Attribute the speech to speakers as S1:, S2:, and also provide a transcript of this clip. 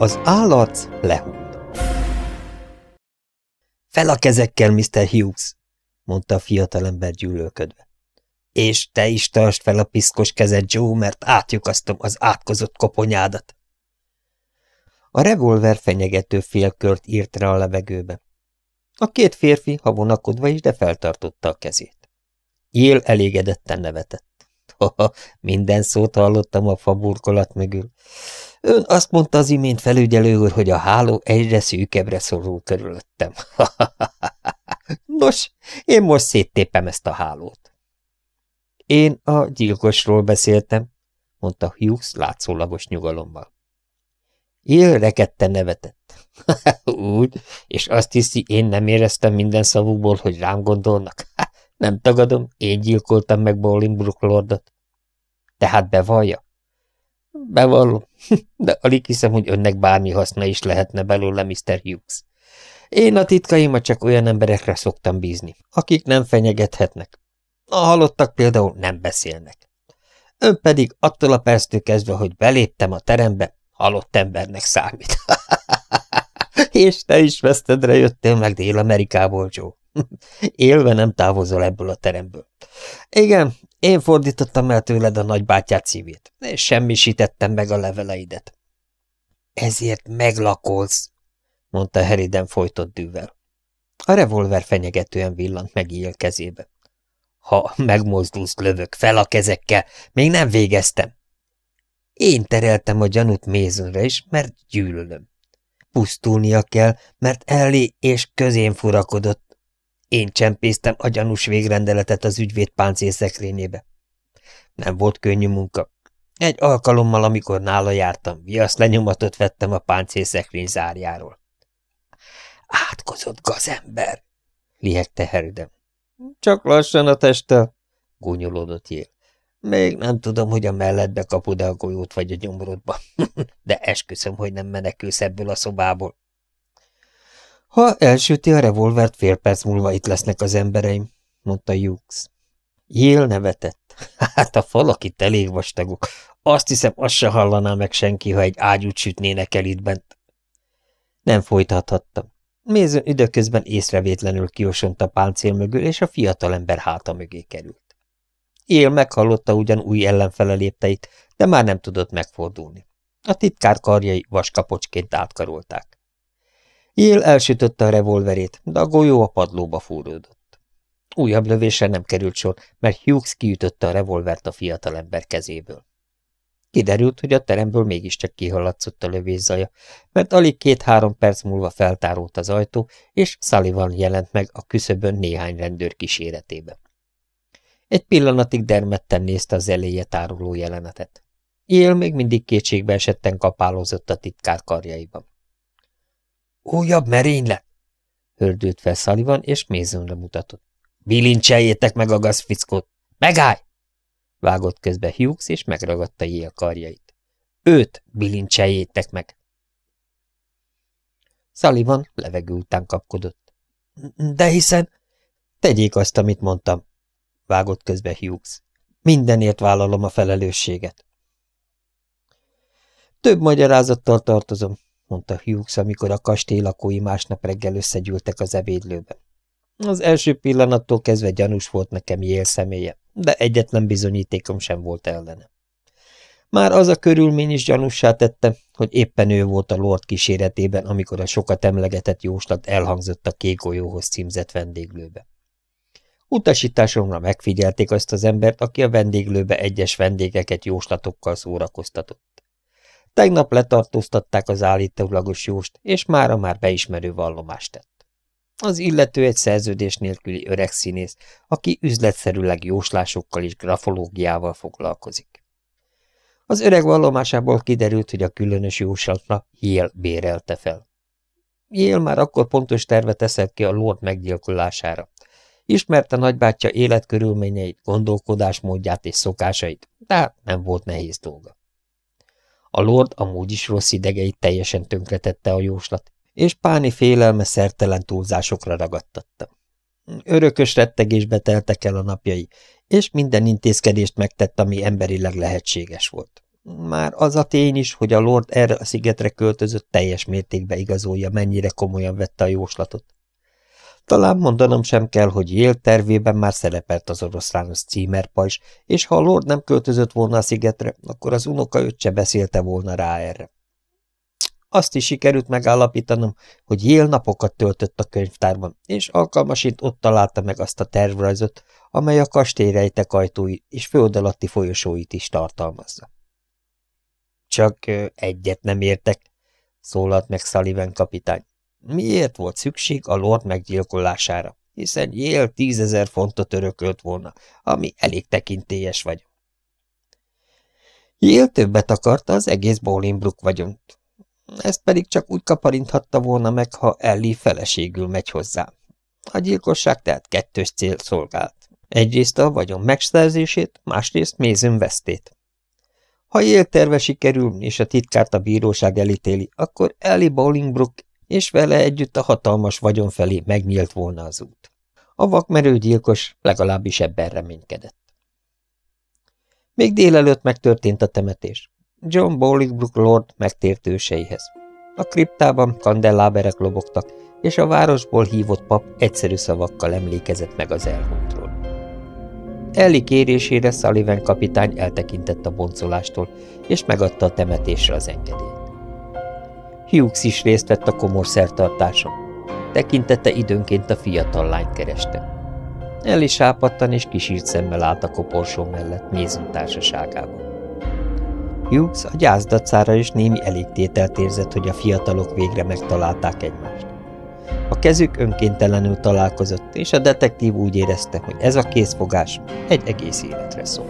S1: Az állarc lehull. Fel a kezekkel, Mr. Hughes, mondta a fiatalember gyűlölködve. És te is tartsd fel a piszkos kezed, Joe, mert átjukasztom az átkozott koponyádat. A revolver fenyegető félkört írt rá a levegőbe. A két férfi, ha vonakodva is, de feltartotta a kezét. Jél elégedetten nevetett. Ha, minden szót hallottam a faburkolat mögül. Ön azt mondta az imént felügyelő úr, hogy a háló egyre szűkebbre szorul körülöttem. Nos, én most széttépem ezt a hálót. Én a gyilkosról beszéltem, mondta Hughes látszólagos nyugalommal. Jél rekedten nevetett. Úgy, és azt hiszi, én nem éreztem minden szavukból, hogy rám gondolnak. nem tagadom, én gyilkoltam meg Bolingbrook lordot. Tehát bevallja? Bevallom, de alig hiszem, hogy önnek bármi haszna is lehetne belőle, Mr. Hughes. Én a titkaimat csak olyan emberekre szoktam bízni, akik nem fenyegethetnek. A halottak például nem beszélnek. Ön pedig attól a perctől kezdve, hogy beléptem a terembe, halott embernek számít. És te is vesztedre jöttél meg Dél-Amerikából, Joe. Élve nem távozol ebből a teremből. Igen, én fordítottam el tőled a nagybátyát szívét, és semmisítettem meg a leveleidet. Ezért meglakolsz, mondta Heriden folytott dűvel. A revolver fenyegetően villant meg él kezébe. Ha megmozdulsz, lövök fel a kezekkel, még nem végeztem. Én tereltem a gyanút Mézonra is, mert gyűlölöm. Pusztulnia kell, mert Elli és közén furakodott. Én csempésztem a gyanús végrendeletet az ügyvéd páncélszekrényébe. Nem volt könnyű munka. Egy alkalommal, amikor nála jártam, viasz lenyomatot vettem a páncélszekrény zárjáról. Átkozott gazember, lihegte Heridem. Csak lassan a testtel, gúnyolódott Jél. Még nem tudom, hogy a melledbe kapod-e a golyót vagy a gyomrodba, de esküszöm, hogy nem menekülsz ebből a szobából. Ha elsüti a revolvert, fél perc múlva itt lesznek az embereim, mondta Hughes. Jél nevetett. Hát a falak itt elég vastagok. Azt hiszem, azt se hallaná meg senki, ha egy ágyút sütnének el itt bent. Nem folytathattam. Mézön időközben észrevétlenül kiosont a páncél mögül, és a fiatalember háta mögé került. Él meghallotta ugyan új ellenfele de már nem tudott megfordulni. A titkár karjai vaskapocsként átkarolták. Él elsütötte a revolverét, de a golyó a padlóba fúródott. Újabb lövésre nem került sor, mert Hughes kiütötte a revolvert a fiatalember kezéből. Kiderült, hogy a teremből mégiscsak kihaladszott a lövészaja, mert alig két-három perc múlva feltárolt az ajtó, és Sullivan jelent meg a küszöbön néhány rendőr kíséretében. Egy pillanatig dermedten nézte az eléje táruló jelenetet. Él még mindig kétségbe esetten kapálózott a titkár karjaiban. Újabb merénylet! hördült fel Sullivan, és mézőnre mutatott. Bilincseljétek meg a gazfickót! Megállj! Vágott közbe Hughes, és megragadta Jél karjait. Őt bilincseljétek meg! Sullivan levegő után kapkodott. De hiszen... Tegyék azt, amit mondtam, vágott közbe Hughes. Mindenért vállalom a felelősséget. Több magyarázattal tartozom, mondta Hughes, amikor a kastély lakói másnap reggel összegyűltek az ebédlőben. Az első pillanattól kezdve gyanús volt nekem jél személye, de egyetlen bizonyítékom sem volt ellene. Már az a körülmény is gyanússá tette, hogy éppen ő volt a Lord kíséretében, amikor a sokat emlegetett jóslat elhangzott a kékolyóhoz címzett vendéglőbe. Utasításomra megfigyelték azt az embert, aki a vendéglőbe egyes vendégeket jóslatokkal szórakoztatott. Tegnap letartóztatták az állítólagos jóst, és mára már beismerő vallomást tett. Az illető egy szerződés nélküli öreg színész, aki üzletszerűleg jóslásokkal és grafológiával foglalkozik. Az öreg vallomásából kiderült, hogy a különös jóslatra Yale bérelte fel. Yale már akkor pontos tervet teszett ki a Lord meggyilkolására, Ismerte nagybátyja életkörülményeit, gondolkodásmódját és szokásait, de nem volt nehéz dolga. A lord amúgy is rossz idegeit teljesen tönkretette a jóslat, és páni félelme szertelen túlzásokra ragadtatta. Örökös rettegésbe teltek el a napjai, és minden intézkedést megtett, ami emberileg lehetséges volt. Már az a tény is, hogy a Lord erre a szigetre költözött teljes mértékben igazolja, mennyire komolyan vette a jóslatot. Talán mondanom sem kell, hogy Yale tervében már szerepelt az oroszlános címerpajzs, és ha a Lord nem költözött volna a szigetre, akkor az unoka öccse beszélte volna rá erre. Azt is sikerült megállapítanom, hogy Yale napokat töltött a könyvtárban, és alkalmasint ott találta meg azt a tervrajzot, amely a kastély ajtói és föld alatti folyosóit is tartalmazza. Csak egyet nem értek, szólalt meg Sullivan kapitány. Miért volt szükség a lord meggyilkolására? Hiszen Yale tízezer fontot örökölt volna, ami elég tekintélyes vagy. Yale többet akarta az egész Bolingbrook vagyont. Ezt pedig csak úgy kaparinthatta volna meg, ha Ellie feleségül megy hozzá. A gyilkosság tehát kettős cél szolgált. Egyrészt a vagyon megszerzését, másrészt mézön vesztét. Ha élterve sikerül, és a titkárt a bíróság elítéli, akkor Ellie Bolingbrook és vele együtt a hatalmas vagyon felé megnyílt volna az út. A vakmerő gyilkos legalábbis ebben reménykedett. Még délelőtt megtörtént a temetés. John Bolingbrook Lord megtért őseihez. A kriptában kandelláberek lobogtak, és a városból hívott pap egyszerű szavakkal emlékezett meg az elhunytról. Ellie kérésére Sullivan kapitány eltekintett a boncolástól, és megadta a temetésre az engedélyt. Hughes is részt vett a komor szertartáson. Tekintette időnként a fiatal lányt kereste. Ellie sápadtan és kisírt szemmel állt a koporsó mellett Mézun társaságában. Hughes a gyászdacára is némi elégtételt érzett, hogy a fiatalok végre megtalálták egymást. A kezük önkéntelenül találkozott, és a detektív úgy érezte, hogy ez a készfogás egy egész életre szól.